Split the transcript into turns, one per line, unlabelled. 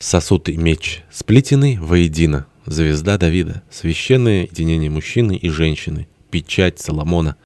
Сосуд и меч сплетены воедино. Звезда Давида, священное единение мужчины и женщины, печать Соломона.